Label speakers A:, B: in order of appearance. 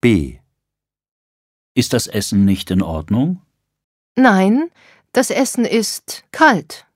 A: B.
B: Ist das Essen nicht in Ordnung?
C: Nein, das Essen ist kalt.